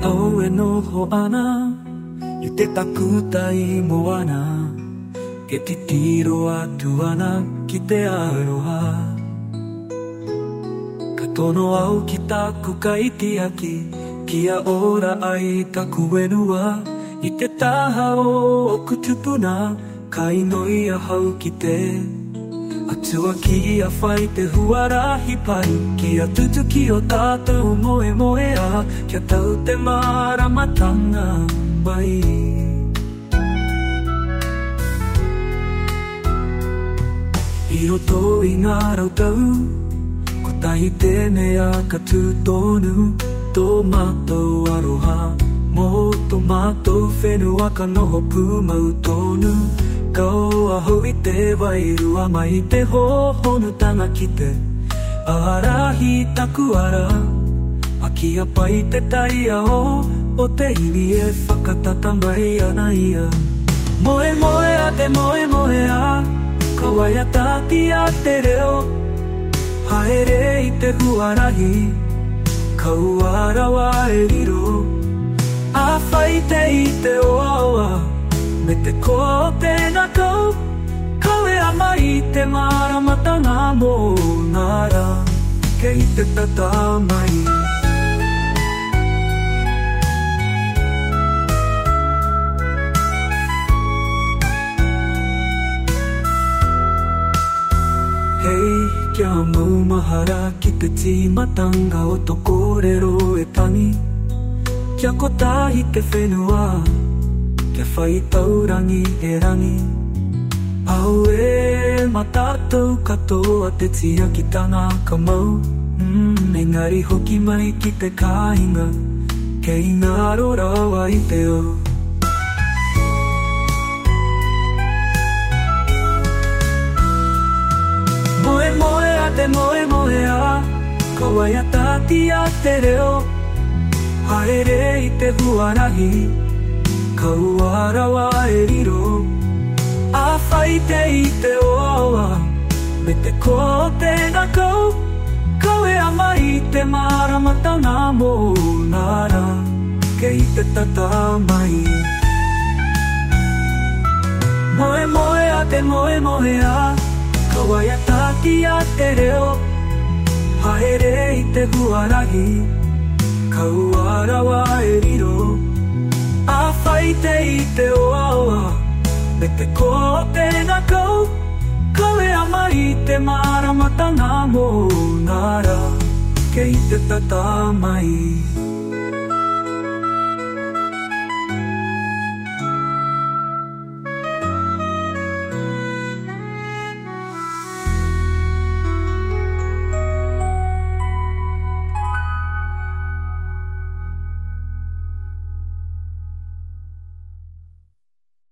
青へのほ穴ゆでたくたいもわなゲティティロアトゥアナキテアロハカトノアウキタクカイティアキキアオラアイタクエヌワいてたはおくつぶなかいのいやはうきて Atua ki a whai te huarahi pai Ki a tutu ki o tātou moe moe a Kia tau te maramatanga mai I roto i ngā rautau Ko tahi tēnei a ka tūtonu Tō mātou aroha Mō Tō mātou whenua ka noho pūmau tonu kau a hui te wairua mai te hohonu tanga ki te ara A kia pai te tai a o O te iwi e whakatata mai ana ia Moe moe a te moe e riro A whai i te oa me te ko te na ko ka le ama i te ngāra mata ngā mō ngāra kei te tata mai Hei, kia mau mahara ki te tīmatanga o tō kōrero e tangi Kia kotahi te whenua, kia Te whai taurangi he rangi Au e matatou katoa te tia ki tanga ka mau mm, Engari hoki mai ki te kāinga Kei ngā rorawa i te au Moe moe a te moe moe a Ko wai a tati a te reo Haere i te huarahi kaua rawa e Me te ko te na kau Kau e ama i te marama tata mai Moe te moe moe a Kawai a tāki huarahi Kau Kau arawa e riro i te i te oaoa Me te ko o tēnā kou Kalea mai te maramata ngā mō ngā Kei te tata mai Kei te tata mai